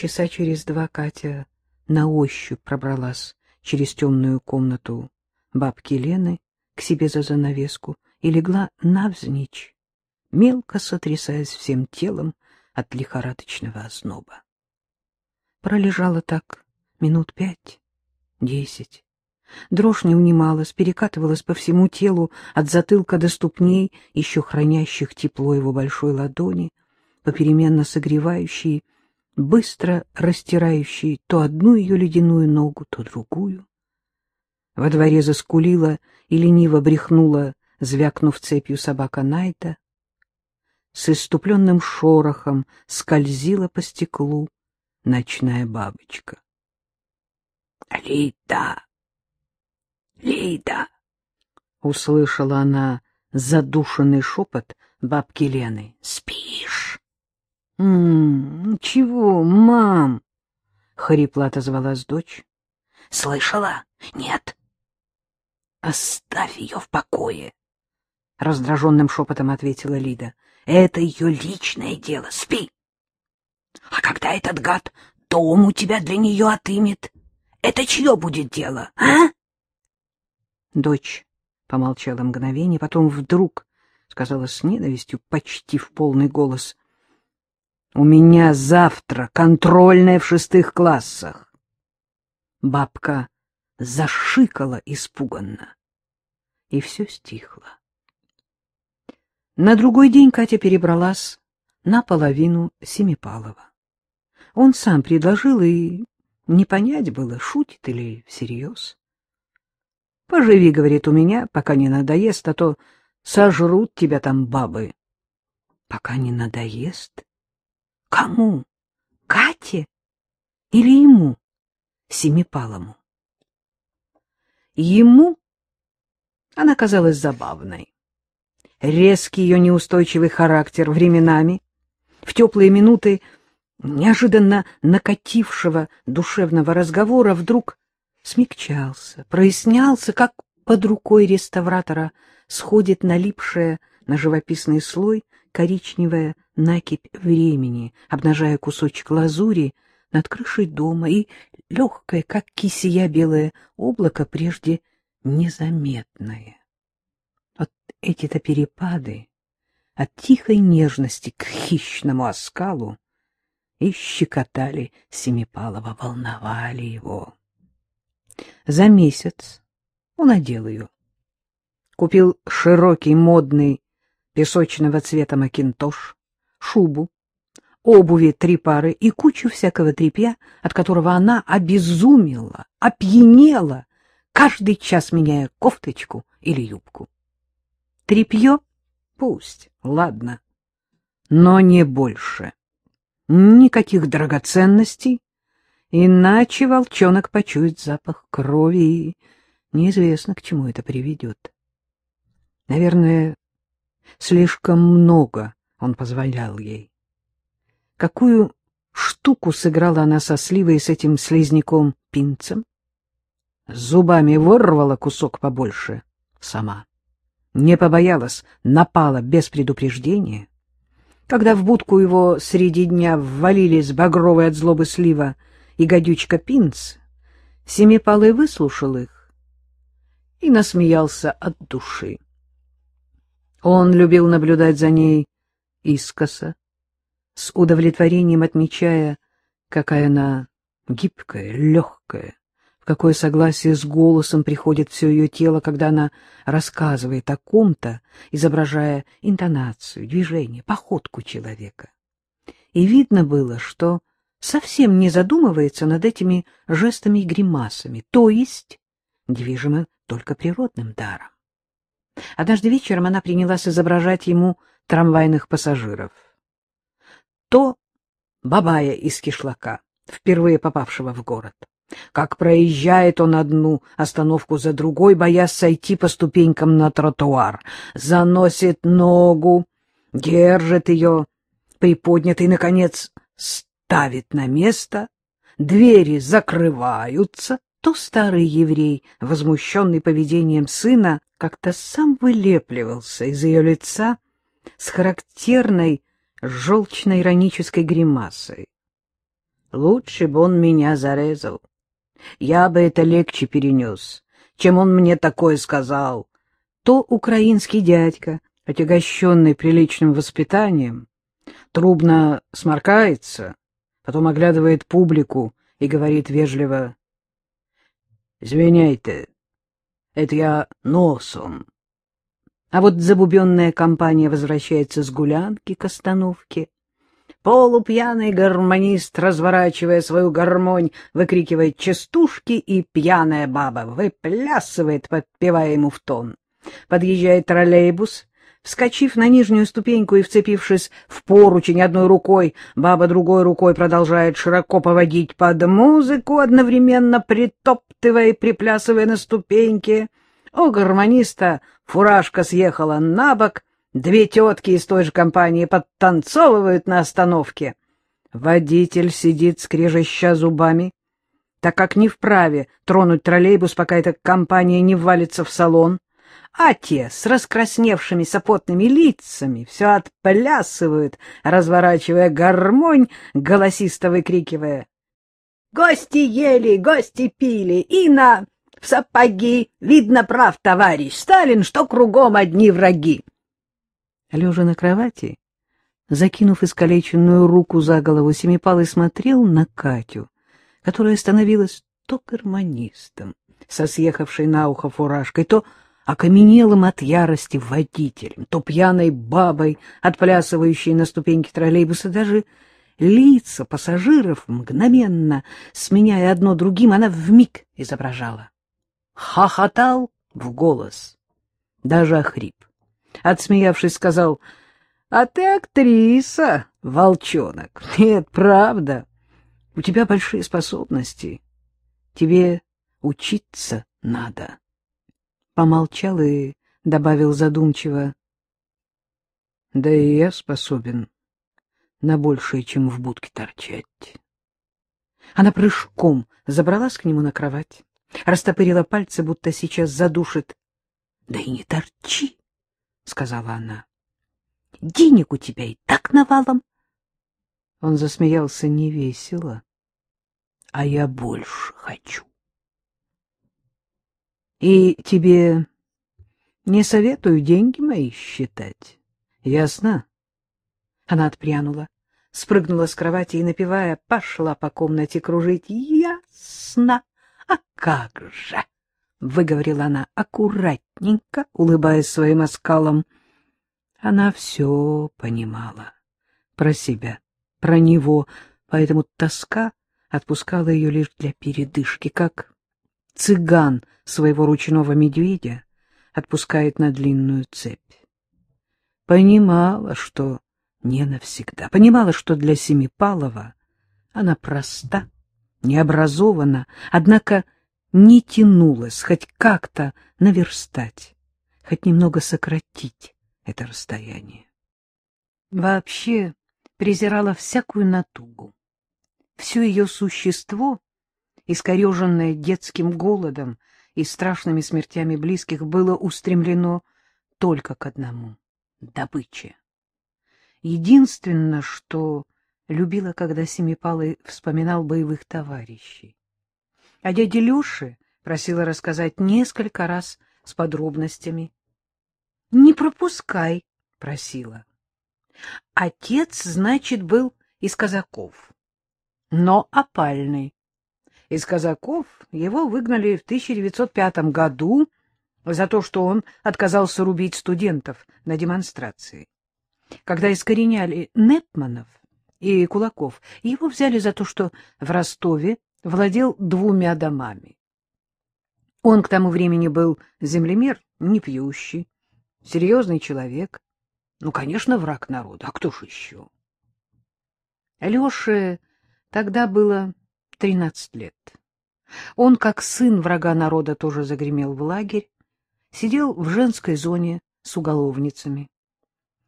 Часа через два Катя на ощупь пробралась через темную комнату бабки Лены к себе за занавеску и легла навзничь, мелко сотрясаясь всем телом от лихорадочного озноба. Пролежала так минут пять, десять. Дрожь не унималась, перекатывалась по всему телу, от затылка до ступней, еще хранящих тепло его большой ладони, попеременно согревающие, быстро растирающие то одну ее ледяную ногу, то другую. Во дворе заскулила и лениво брехнула, звякнув цепью собака Найта. С иступленным шорохом скользила по стеклу ночная бабочка. — Лида! Лида! — услышала она задушенный шепот бабки Лены. — Спишь? — Чего, мам? — хрипло отозвалась дочь. — Слышала? Нет. — Оставь ее в покое, — раздраженным шепотом ответила Лида. — Это ее личное дело. Спи. — А когда этот гад дом у тебя для нее отымет, это чье будет дело, а? Дочь помолчала мгновение, потом вдруг сказала с ненавистью, почти в полный голос. — У меня завтра контрольная в шестых классах. Бабка зашикала испуганно, и все стихло. На другой день Катя перебралась наполовину Семипалова. Он сам предложил, и не понять было, шутит или всерьез. — Поживи, — говорит, — у меня, пока не надоест, а то сожрут тебя там бабы. — Пока не надоест? — Кому? Кате? Или ему, Семипалому? Ему она казалась забавной. Резкий ее неустойчивый характер временами, в теплые минуты неожиданно накатившего душевного разговора вдруг смягчался, прояснялся, как под рукой реставратора сходит налипшая на живописный слой коричневая накипь времени, обнажая кусочек лазури над крышей дома, и легкое, как кисия белое облако, прежде незаметное. Вот эти-то перепады от тихой нежности к хищному оскалу и щекотали Семипалова, волновали его. За месяц он одел ее. Купил широкий модный песочного цвета макинтош, шубу, обуви три пары и кучу всякого тряпья, от которого она обезумела, опьянела, каждый час меняя кофточку или юбку. Тряпье? Пусть, ладно, но не больше. Никаких драгоценностей, иначе волчонок почует запах крови, и неизвестно, к чему это приведет. Наверное, слишком много он позволял ей. Какую штуку сыграла она со сливой с этим слизняком-пинцем? Зубами вырвала кусок побольше сама. Не побоялась, напала без предупреждения. Когда в будку его среди дня ввалились багровые от злобы слива и гадючка пинц, Семипалый выслушал их и насмеялся от души. Он любил наблюдать за ней искоса, с удовлетворением отмечая, какая она гибкая, легкая, в какое согласие с голосом приходит все ее тело, когда она рассказывает о ком-то, изображая интонацию, движение, походку человека. И видно было, что совсем не задумывается над этими жестами и гримасами, то есть движима только природным даром. Однажды вечером она принялась изображать ему трамвайных пассажиров — то бабая из кишлака, впервые попавшего в город. Как проезжает он одну остановку за другой, боясь сойти по ступенькам на тротуар, заносит ногу, держит ее приподнятой, наконец, ставит на место, двери закрываются, то старый еврей, возмущенный поведением сына, как-то сам вылепливался из ее лица с характерной желчно-иронической гримасой. Лучше бы он меня зарезал. Я бы это легче перенес, чем он мне такое сказал. То украинский дядька, отягощенный приличным воспитанием, трубно сморкается, потом оглядывает публику и говорит вежливо, «Извиняйте, это я носом». А вот забубенная компания возвращается с гулянки к остановке. Полупьяный гармонист, разворачивая свою гармонь, выкрикивает частушки, и пьяная баба выплясывает, подпевая ему в тон. Подъезжает троллейбус, Вскочив на нижнюю ступеньку и вцепившись в поручень одной рукой, баба другой рукой продолжает широко поводить под музыку, одновременно притоптывая и приплясывая на ступеньке. У гармониста фуражка съехала на бок, две тетки из той же компании подтанцовывают на остановке. Водитель сидит, скрежеща зубами, так как не вправе тронуть троллейбус, пока эта компания не валится в салон а те с раскрасневшимися потными лицами все отплясывают, разворачивая гармонь, голосисто выкрикивая «Гости ели, гости пили, и на в сапоги, видно прав, товарищ Сталин, что кругом одни враги!» Лежа на кровати, закинув искалеченную руку за голову, Семипалый смотрел на Катю, которая становилась то гармонистом, со съехавшей на ухо фуражкой, то окаменелым от ярости водителем, то пьяной бабой, отплясывающей на ступеньке троллейбуса, даже лица пассажиров мгновенно, сменяя одно другим, она вмиг изображала. Хохотал в голос, даже охрип. Отсмеявшись, сказал, — А ты актриса, волчонок. Нет, правда. У тебя большие способности. Тебе учиться надо помолчал и добавил задумчиво. — Да и я способен на большее, чем в будке торчать. Она прыжком забралась к нему на кровать, растопырила пальцы, будто сейчас задушит. — Да и не торчи, — сказала она. — Денег у тебя и так навалом. Он засмеялся невесело. — А я больше хочу. И тебе не советую деньги мои считать. Ясно? Она отпрянула, спрыгнула с кровати и, напевая, пошла по комнате кружить. Ясно. А как же? — выговорила она аккуратненько, улыбаясь своим оскалом. Она все понимала про себя, про него, поэтому тоска отпускала ее лишь для передышки, как цыган своего ручного медведя отпускает на длинную цепь. Понимала, что не навсегда, понимала, что для Семипалова она проста, необразована, однако не тянулась хоть как-то наверстать, хоть немного сократить это расстояние. Вообще презирала всякую натугу. Все ее существо искореженное детским голодом и страшными смертями близких, было устремлено только к одному — добыче. Единственное, что любила, когда Семипалый вспоминал боевых товарищей. А дядя Леши просила рассказать несколько раз с подробностями. — Не пропускай, — просила. Отец, значит, был из казаков, но опальный, из казаков его выгнали в 1905 году за то, что он отказался рубить студентов на демонстрации. Когда искореняли Непманов и Кулаков, его взяли за то, что в Ростове владел двумя домами. Он к тому времени был землемер, не пьющий, серьезный человек. Ну, конечно, враг народа, а кто ж еще? Леше тогда было тринадцать лет. Он, как сын врага народа, тоже загремел в лагерь, сидел в женской зоне с уголовницами.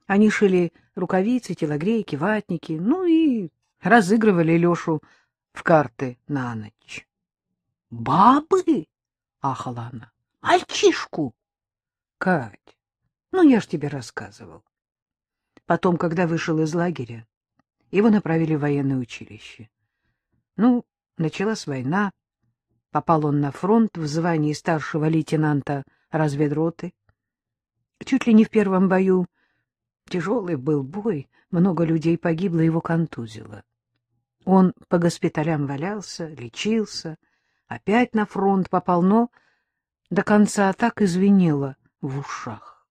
Они шили рукавицы, телогрейки, ватники, ну и разыгрывали Лешу в карты на ночь. — Бабы? — ахала она. — Мальчишку? — Кать, ну я ж тебе рассказывал. Потом, когда вышел из лагеря, его направили в военное училище. Ну, началась война. Попал он на фронт в звании старшего лейтенанта разведроты. Чуть ли не в первом бою. Тяжелый был бой, много людей погибло, его контузило. Он по госпиталям валялся, лечился, опять на фронт попал, но до конца так извинело в ушах.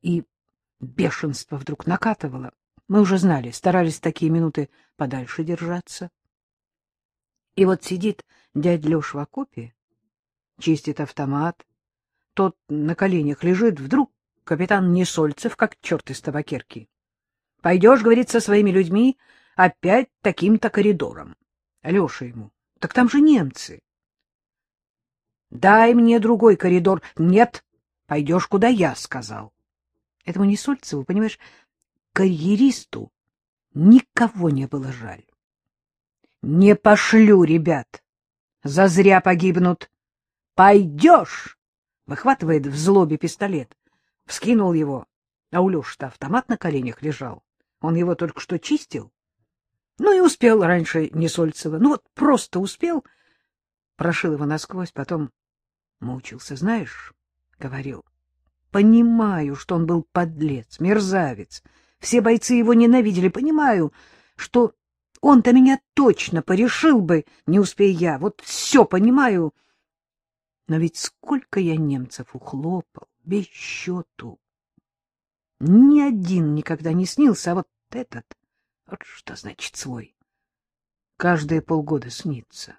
И бешенство вдруг накатывало. Мы уже знали, старались такие минуты подальше держаться. И вот сидит дядь Леш в окопе, чистит автомат, тот на коленях лежит, вдруг капитан Несольцев, как черт из табакерки. — Пойдешь, — говорит, — со своими людьми опять таким-то коридором. Леша ему, — так там же немцы. — Дай мне другой коридор. — Нет, пойдешь, куда я сказал. Этому Несольцеву, понимаешь, карьеристу никого не было жаль. — Не пошлю, ребят, зазря погибнут. — Пойдешь! — выхватывает в злобе пистолет. Вскинул его, а у Леши-то автомат на коленях лежал. Он его только что чистил. Ну и успел раньше Несольцева. Ну вот просто успел. Прошил его насквозь, потом мучился. Знаешь, — говорил, — понимаю, что он был подлец, мерзавец. Все бойцы его ненавидели. Понимаю, что он-то меня точно порешил бы, не успея я. Вот все понимаю. Но ведь сколько я немцев ухлопал, без счету. Ни один никогда не снился, а вот этот, вот что значит свой, каждые полгода снится.